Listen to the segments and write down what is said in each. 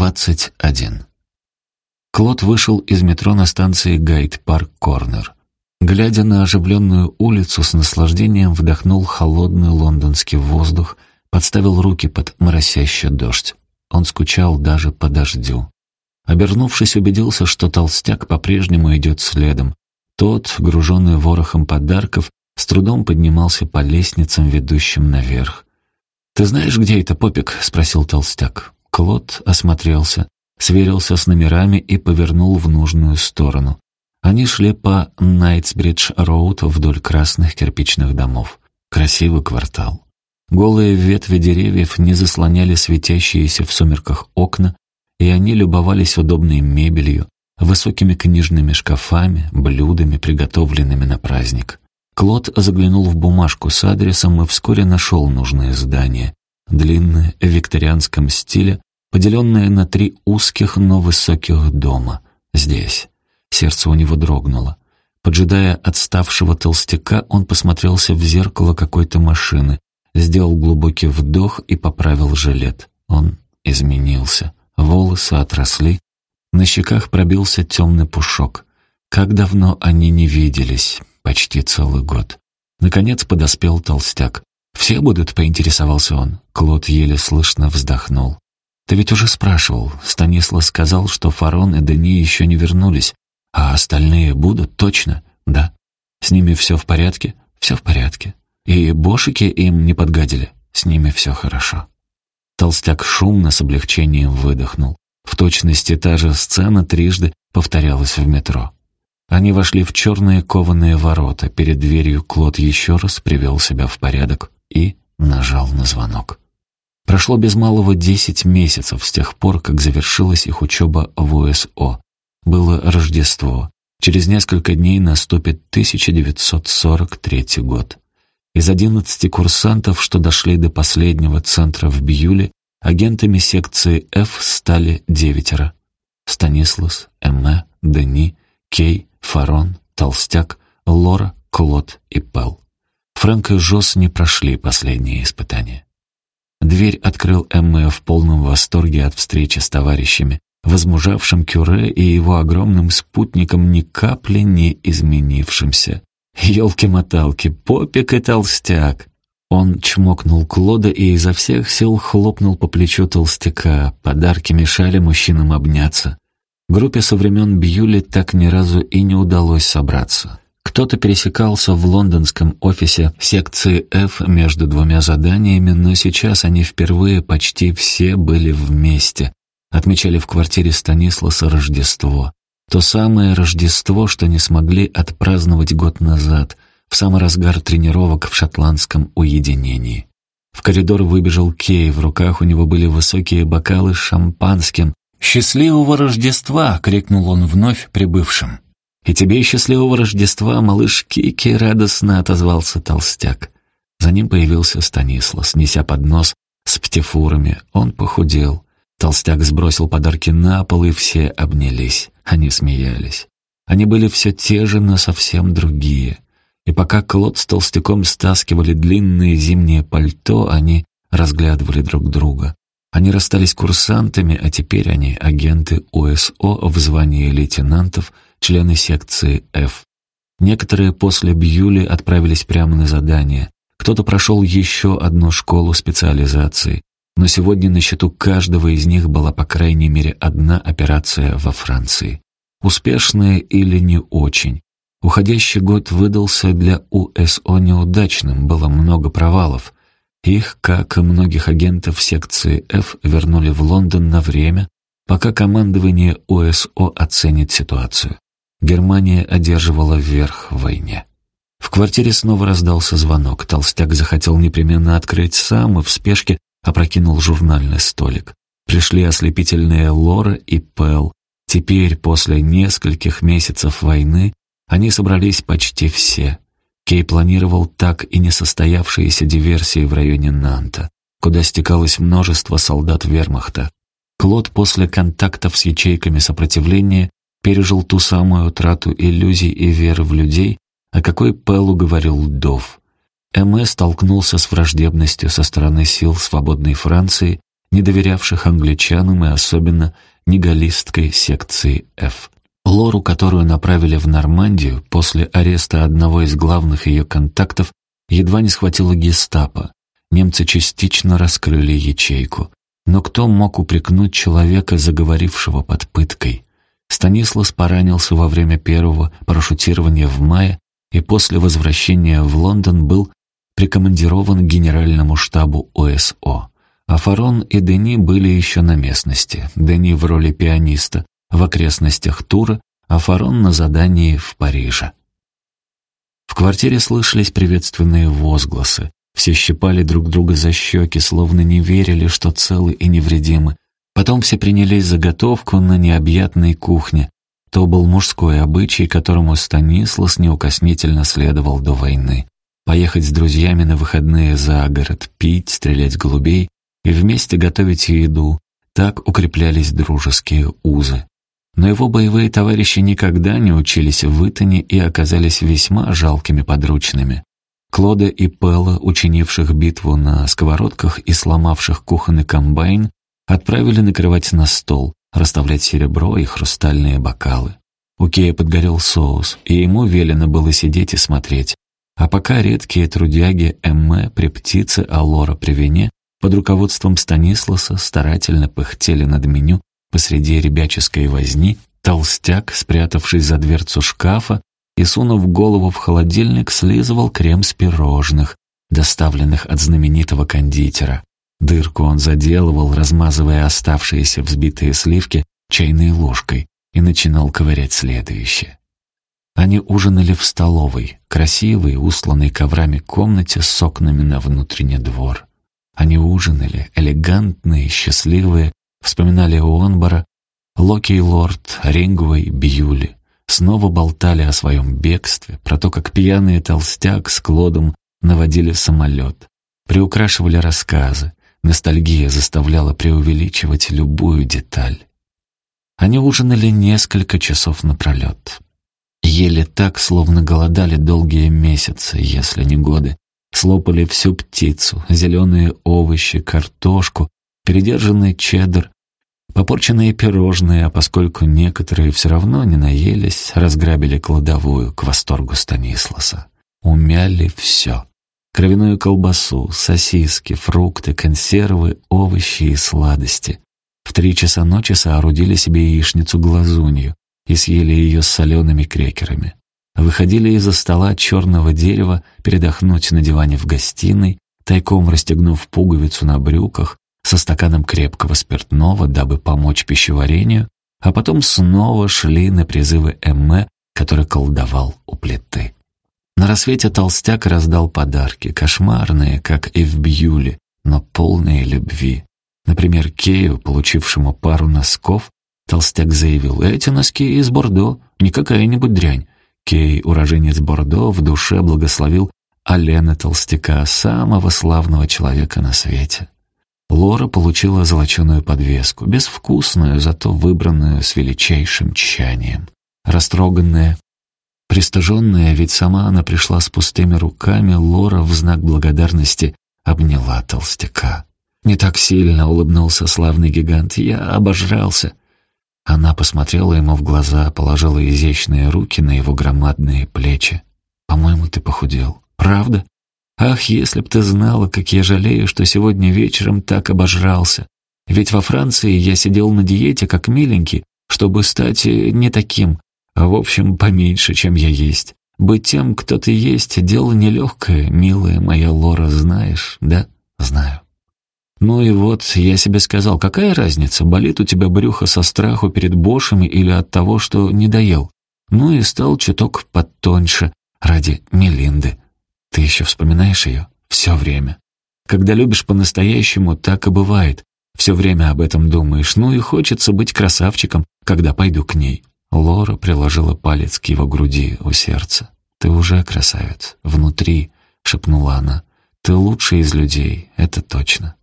21. Клод вышел из метро на станции Гайд-Парк-Корнер. Глядя на оживленную улицу, с наслаждением вдохнул холодный лондонский воздух, подставил руки под моросящий дождь. Он скучал даже по дождю. Обернувшись, убедился, что толстяк по-прежнему идет следом. Тот, груженный ворохом подарков, с трудом поднимался по лестницам, ведущим наверх. «Ты знаешь, где это, Попик?» — спросил толстяк. Клод осмотрелся, сверился с номерами и повернул в нужную сторону. Они шли по Найтсбридж-роуд вдоль красных кирпичных домов. Красивый квартал. Голые ветви деревьев не заслоняли светящиеся в сумерках окна, и они любовались удобной мебелью, высокими книжными шкафами, блюдами, приготовленными на праздник. Клод заглянул в бумажку с адресом и вскоре нашел нужное здание. Длинное, в викторианском стиле, поделенное на три узких, но высоких дома. Здесь. Сердце у него дрогнуло. Поджидая отставшего толстяка, он посмотрелся в зеркало какой-то машины, сделал глубокий вдох и поправил жилет. Он изменился. Волосы отросли, на щеках пробился темный пушок. Как давно они не виделись почти целый год. Наконец подоспел толстяк. «Все будут?» — поинтересовался он. Клод еле слышно вздохнул. «Ты ведь уже спрашивал. Станислав сказал, что Фарон и Дени еще не вернулись. А остальные будут точно?» «Да». «С ними все в порядке?» «Все в порядке». «И бошики им не подгадили?» «С ними все хорошо». Толстяк шумно с облегчением выдохнул. В точности та же сцена трижды повторялась в метро. Они вошли в черные кованые ворота. Перед дверью Клод еще раз привел себя в порядок и нажал на звонок. Прошло без малого десять месяцев с тех пор, как завершилась их учеба в УСО. Было Рождество. Через несколько дней наступит 1943 год. Из одиннадцати курсантов, что дошли до последнего центра в Бьюле, агентами секции F стали девятеро. Станислас, Эмме, Дени, Кей, Фарон, Толстяк, Лора, Клод и Пел. Фрэнк и Жос не прошли последние испытания. Дверь открыл Эмме в полном восторге от встречи с товарищами, возмужавшим Кюре и его огромным спутником ни капли не изменившимся. Ёлки-моталки, попик и толстяк. Он чмокнул Клода и изо всех сил хлопнул по плечу толстяка. Подарки мешали мужчинам обняться. Группе со времен Бьюли так ни разу и не удалось собраться. Кто-то пересекался в лондонском офисе секции F между двумя заданиями, но сейчас они впервые почти все были вместе. Отмечали в квартире Станисласа Рождество. То самое Рождество, что не смогли отпраздновать год назад, в самый разгар тренировок в шотландском уединении. В коридор выбежал Кей, в руках у него были высокие бокалы с шампанским, «Счастливого Рождества!» — крикнул он вновь прибывшим. «И тебе счастливого Рождества, малыш Кики!» — радостно отозвался толстяк. За ним появился Станислав, неся поднос с птифурами. Он похудел. Толстяк сбросил подарки на пол, и все обнялись. Они смеялись. Они были все те же, но совсем другие. И пока Клод с толстяком стаскивали длинные зимние пальто, они разглядывали друг друга. Они расстались курсантами, а теперь они агенты ОСО в звании лейтенантов, члены секции F. Некоторые после Бьюли отправились прямо на задание. Кто-то прошел еще одну школу специализации. Но сегодня на счету каждого из них была по крайней мере одна операция во Франции. Успешная или не очень. Уходящий год выдался для УСО неудачным, было много провалов. Их, как и многих агентов секции F, вернули в Лондон на время, пока командование ОСО оценит ситуацию. Германия одерживала верх в войне. В квартире снова раздался звонок. Толстяк захотел непременно открыть сам и в спешке опрокинул журнальный столик. Пришли ослепительные Лора и Пэл. Теперь, после нескольких месяцев войны, они собрались почти все. Кей планировал так и не состоявшиеся диверсии в районе Нанта, куда стекалось множество солдат вермахта. Клод после контактов с ячейками сопротивления пережил ту самую утрату иллюзий и веры в людей, о какой Пеллу говорил Дов. МС столкнулся с враждебностью со стороны сил свободной Франции не доверявших англичанам и особенно негалистской секции F. Лору, которую направили в Нормандию после ареста одного из главных ее контактов, едва не схватила гестапо. Немцы частично раскрыли ячейку. Но кто мог упрекнуть человека, заговорившего под пыткой? Станислас поранился во время первого парашютирования в мае и после возвращения в Лондон был прикомандирован к генеральному штабу ОСО. А Фарон и Дени были еще на местности. Дени в роли пианиста в окрестностях Тура, а Фарон на задании в Париже. В квартире слышались приветственные возгласы. Все щипали друг друга за щеки, словно не верили, что целы и невредимы. Потом все принялись за готовку на необъятной кухне. То был мужской обычай, которому Станислас неукоснительно следовал до войны. Поехать с друзьями на выходные за город, пить, стрелять голубей и вместе готовить еду. Так укреплялись дружеские узы. Но его боевые товарищи никогда не учились в Итоне и оказались весьма жалкими подручными. Клода и Пелла, учинивших битву на сковородках и сломавших кухонный комбайн, отправили накрывать на стол, расставлять серебро и хрустальные бокалы. У Кея подгорел соус, и ему велено было сидеть и смотреть. А пока редкие трудяги Эмме при птице, а Лора при вине под руководством Станисласа старательно пыхтели над меню посреди ребяческой возни, толстяк, спрятавшись за дверцу шкафа, и, сунув голову в холодильник, слизывал крем с пирожных, доставленных от знаменитого кондитера. Дырку он заделывал, размазывая оставшиеся взбитые сливки чайной ложкой, и начинал ковырять следующее. Они ужинали в столовой, красивой, усланной коврами комнате с окнами на внутренний двор. Они ужинали, элегантные, счастливые, вспоминали Уонбора, Локи и Лорд, Рингвей, Бьюли снова болтали о своем бегстве, про то, как пьяный толстяк с Клодом наводили самолет, приукрашивали рассказы, ностальгия заставляла преувеличивать любую деталь. Они ужинали несколько часов напролет. Ели так, словно голодали долгие месяцы, если не годы. Слопали всю птицу, зеленые овощи, картошку, передержанный чеддер, Попорченные пирожные, а поскольку некоторые все равно не наелись, разграбили кладовую к восторгу Станисласа. Умяли все. Кровяную колбасу, сосиски, фрукты, консервы, овощи и сладости. В три часа ночи соорудили себе яичницу-глазунью и съели ее с солеными крекерами. Выходили из-за стола черного дерева передохнуть на диване в гостиной, тайком расстегнув пуговицу на брюках, со стаканом крепкого спиртного, дабы помочь пищеварению, а потом снова шли на призывы Эмме, который колдовал у плиты. На рассвете толстяк раздал подарки, кошмарные, как и в Бьюле, но полные любви. Например, Кею, получившему пару носков, толстяк заявил, «Эти носки из Бордо, не какая-нибудь дрянь». Кей, уроженец Бордо, в душе благословил Алена Толстяка, самого славного человека на свете. Лора получила золоченую подвеску, безвкусную, зато выбранную с величайшим тщанием. Растроганная, пристыженная, ведь сама она пришла с пустыми руками, Лора в знак благодарности обняла толстяка. «Не так сильно», — улыбнулся славный гигант, — «я обожрался». Она посмотрела ему в глаза, положила изящные руки на его громадные плечи. «По-моему, ты похудел. Правда?» Ах, если б ты знала, как я жалею, что сегодня вечером так обожрался. Ведь во Франции я сидел на диете, как миленький, чтобы стать э, не таким, а в общем поменьше, чем я есть. Быть тем, кто ты есть, дело нелегкое, милая моя Лора, знаешь, да? Знаю. Ну и вот, я себе сказал, какая разница, болит у тебя брюхо со страху перед бошами или от того, что не доел? Ну и стал чуток подтоньше, ради Мелинды. Ты еще вспоминаешь ее? Все время. Когда любишь по-настоящему, так и бывает. Все время об этом думаешь. Ну и хочется быть красавчиком, когда пойду к ней. Лора приложила палец к его груди у сердца. «Ты уже красавец. Внутри», — шепнула она. «Ты лучший из людей, это точно».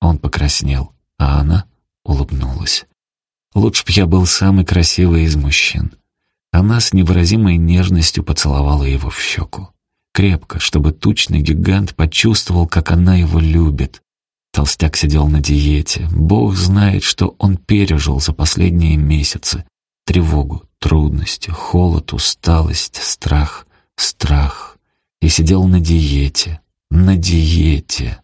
Он покраснел, а она улыбнулась. «Лучше б я был самый красивый из мужчин». Она с невыразимой нежностью поцеловала его в щеку крепко, чтобы тучный гигант почувствовал, как она его любит. Толстяк сидел на диете. Бог знает, что он пережил за последние месяцы. Тревогу, трудности, холод, усталость, страх, страх. И сидел на диете, на диете.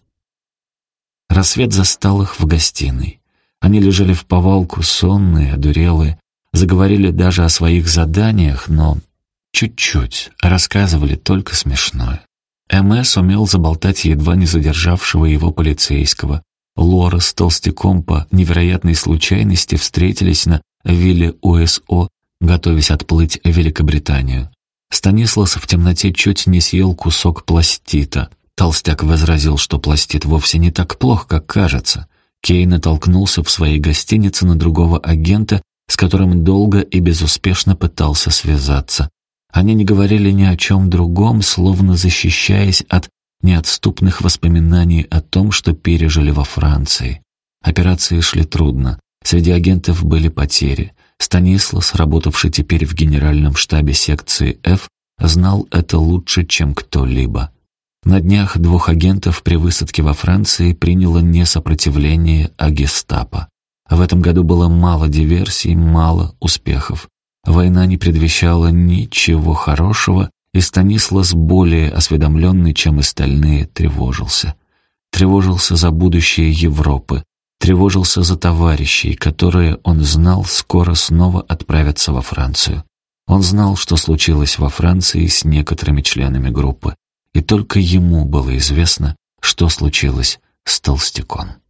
Рассвет застал их в гостиной. Они лежали в повалку, сонные, одурелые, заговорили даже о своих заданиях, но чуть-чуть, рассказывали только смешное. МС умел заболтать едва не задержавшего его полицейского. Лора с толстяком по невероятной случайности встретились на вилле УСО, готовясь отплыть в Великобританию. Станислав в темноте чуть не съел кусок пластита. Толстяк возразил, что пластит вовсе не так плох, как кажется. Кей натолкнулся в своей гостинице на другого агента, с которым долго и безуспешно пытался связаться. Они не говорили ни о чем другом, словно защищаясь от неотступных воспоминаний о том, что пережили во Франции. Операции шли трудно. Среди агентов были потери. Станислас, работавший теперь в генеральном штабе секции F, знал это лучше, чем кто-либо. На днях двух агентов при высадке во Франции приняло не сопротивление, а гестапо. В этом году было мало диверсий, мало успехов. Война не предвещала ничего хорошего, и Станислас, более осведомленный, чем остальные, тревожился. Тревожился за будущее Европы, тревожился за товарищей, которые, он знал, скоро снова отправятся во Францию. Он знал, что случилось во Франции с некоторыми членами группы, и только ему было известно, что случилось с Толстяком.